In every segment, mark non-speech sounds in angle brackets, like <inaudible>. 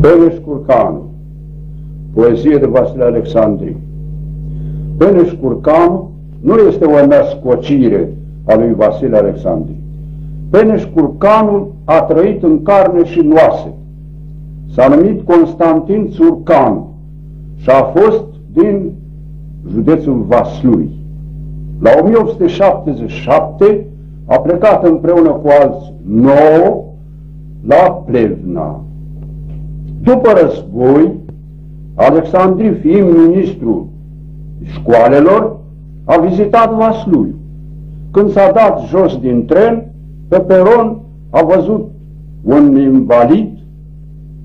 Peneș Curcanu Poezie de Vasile Alexandri Peneș Curcanu nu este o nascocire a lui Vasile Alexandri. Peneș Curcanul a trăit în carne și în oase. S-a numit Constantin Țurcanu și a fost din județul Vaslui. La 1877 a plecat împreună cu alți nouă la Plevna. După război, Alexandri, fiind ministru școalelor, a vizitat Vaslui. Când s-a dat jos din tren, pe peron a văzut un invalid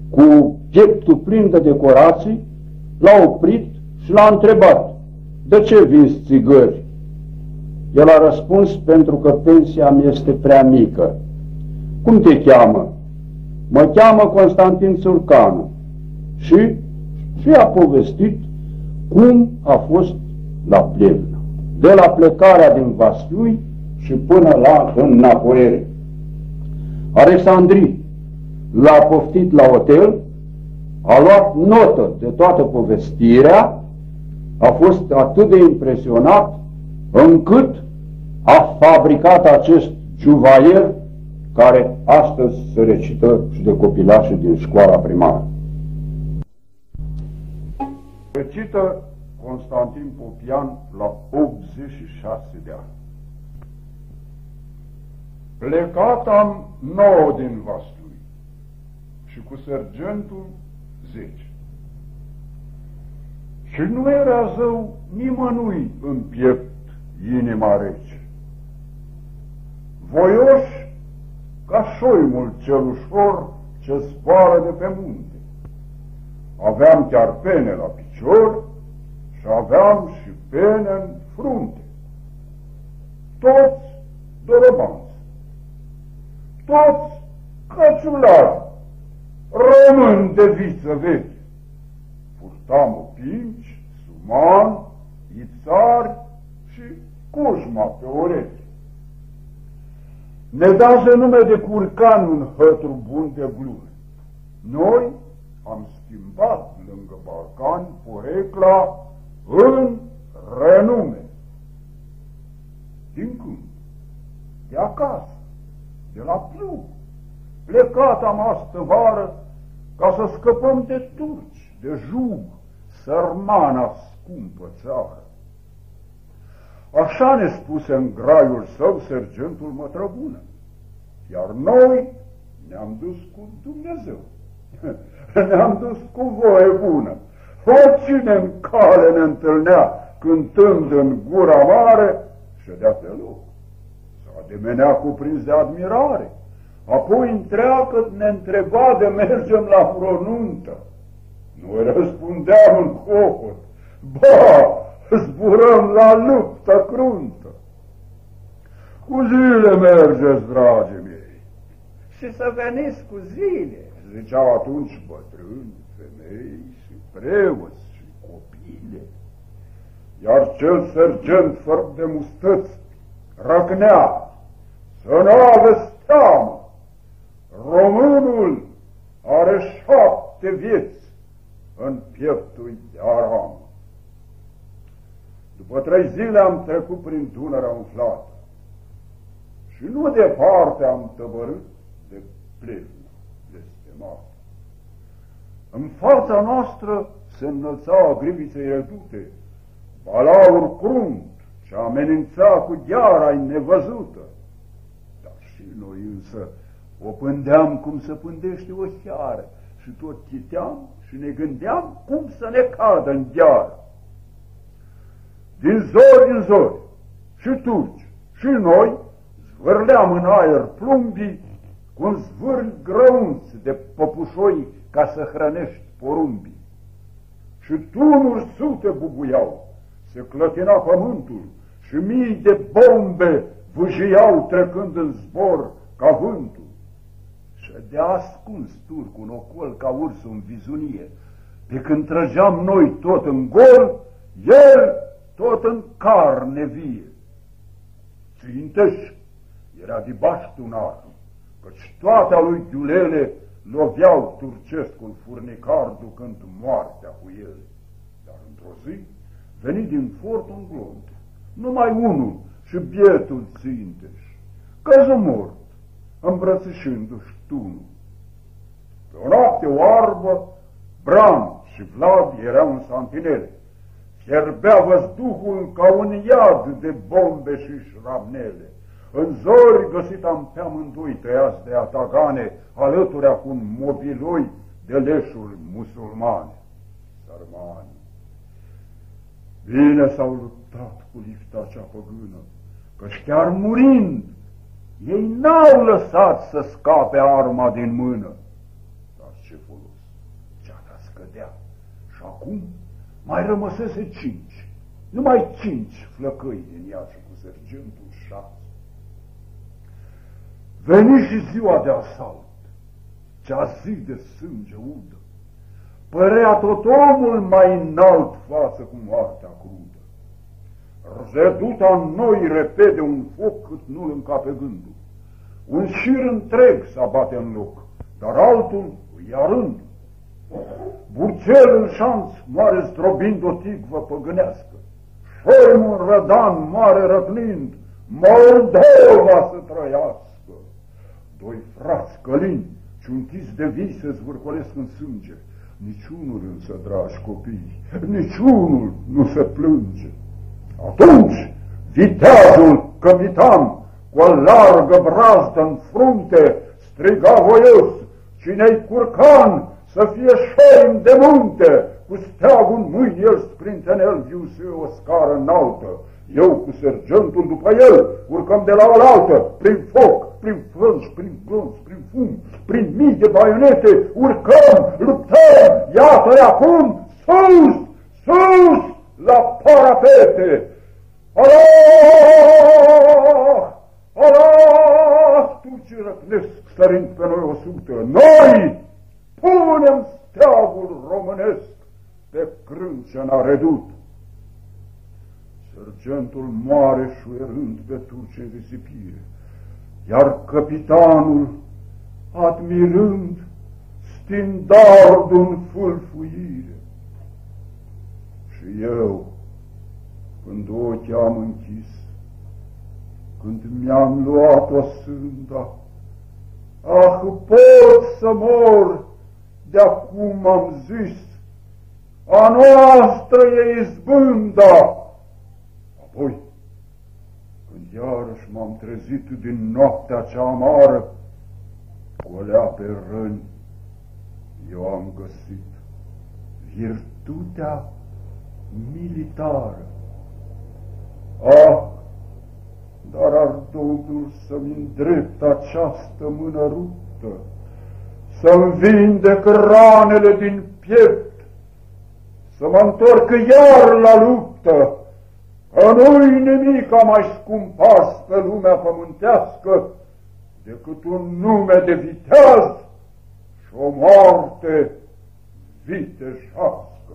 cu pieptul plin de decorații, l-a oprit și l-a întrebat, de ce vinzi țigări? El a răspuns, pentru că pensia mi este prea mică. Cum te cheamă? Mă cheamă Constantin Țurcanu. Și, și a povestit cum a fost la Plevna. De la plecarea din Vaslui și până la înapoiere. Alexandrii l-a poftit la hotel, a luat notă de toată povestirea, a fost atât de impresionat încât a fabricat acest juvaier care astăzi se recită și de copilașii din școala primară. Recită Constantin Popian la 86 de ani. Plecat am nouă din Vaslui și cu sergentul zece. Și nu era zău nimănui în piept inima rece. Voioși ca șoimul cel ușor ce zboară de pe munte. Aveam chiar pene la picior și aveam și pene în frunte. Toți dorobanți, toți căciulari, români de viță veche. Purtam opinci, suman, ițari și cușma pe ureche. Ne dase nume de curcan un hătru bun de glume. Noi am schimbat lângă Balcan porecla în renume. Din când? De acasă, de la plug. Plecat am astă vară ca să scăpăm de turci, de jug, sărmana scumpă țară. Așa ne spuse în graiul său sergentul Mătrăbună. Iar noi ne-am dus cu Dumnezeu. <laughs> ne-am dus cu voie bună. Oricine în cale ne întâlnea cântând în gura mare, ședea pe loc. S-a ademenea cuprins de admirare. Apoi întreagă ne întreba de mergem la pronuntă. Noi răspundeam în cocot. Ba, zburăm la luptă cruntă. Cu zile mergeți, dragii mei. Și să veniți cu zile, ziceau atunci bătrâni, femei și preoți și copile. Iar cel sergent fără de mustăți răcnea să nu aveți teamă. Românul are șapte vieți în pieptul de aramă. După trei zile am trecut prin Dunărea umflată și nu departe am tăbărât de plevnă, de stemat. În fața noastră se înălțau griviței redute, balaur crunt și amenința cu gheara nevăzută. Dar și noi însă o pândeam cum se pândește o chiară și tot chiteam și ne gândeam cum să ne cadă în gheară din zori în zori, și turci, și noi, zvârleam în aer plumbii cu un zvârli grăunți de păpușoi ca să hrănești porumbii. Și tunuri sute bubuiau, se clătina pământul și mii de bombe vâjiau trecând în zbor ca vântul. Și de ascuns turcul un ocol ca ursul în vizunie, pe când trăgeam noi tot în gol, el tot în carne vie. Ținteș era de baștunar, căci toate a lui Giulele loveau turcescul furnicar ducând moartea cu el. Dar într-o zi veni din fort un glont, numai unul și bietul ținteș, căză mort, îmbrățișându-și tunul. Pe o noapte oarbă, Bran și Vlad erau în santinele. Fierbea văzduhul ca un iad de bombe și șramnele. În zori găsit am pe amândoi tăiați de atagane, alăturea cu un mobiloi de leșuri musulmane. Sărmani. Bine s-au luptat cu lifta cea păgână, căci chiar murind, ei n-au lăsat să scape arma din mână. Dar ce folos? Ceata scădea și acum mai rămăsese cinci, numai cinci flăcăi din ea și cu sergentul șase. Veni și ziua de asalt, cea zi de sânge udă. Părea tot omul mai înalt față cu moartea crudă. Reduta în noi repede un foc cât nu-l încape gândul. Un șir întreg s-a bate în loc, dar altul îi arând. Burcel în șanț moare zdrobind o tigvă păgânească. Șoimul rădan moare răcnind, Moldova să trăiască. Doi frați călini, ciuntiți de vii se zvârcolesc în sânge. Niciunul însă, dragi copii, niciunul nu se plânge. Atunci, viteazul capitan, cu o largă brazdă în frunte, striga voios, cine-i curcan să fie șoim de munte, cu steagul în mâini el sprinte în el viu o scară înaltă, eu cu sergentul după el urcăm de la oaltă, prin foc, prin frânci, prin glonț, prin fum, prin mii de baionete, urcăm, luptăm, iată-i acum, sus, sus, la parapete. Allah! Allah! ce răpnesc sărind pe noi o sută. Noi punem steagul românesc pe crâncena redut. Sergentul moare șuierând pe turce risipire, iar capitanul, admirând, stindard în fâlfuire. Și eu, când ochii am închis, când mi-am luat-o sânda, ah, pot să mor, de acum am zis, a noastră e izbânda, Apoi, când iarăși m-am trezit din noaptea cea amară, colea pe răni, eu am găsit virtutea militară. Ah, dar ar Domnul să-mi îndrept această mână ruptă, să-mi vindec ranele din piept, să mă întorc iar la luptă, că nu-i nimica mai scumpas pe lumea pământească decât un nume de viteaz și o moarte vitejească.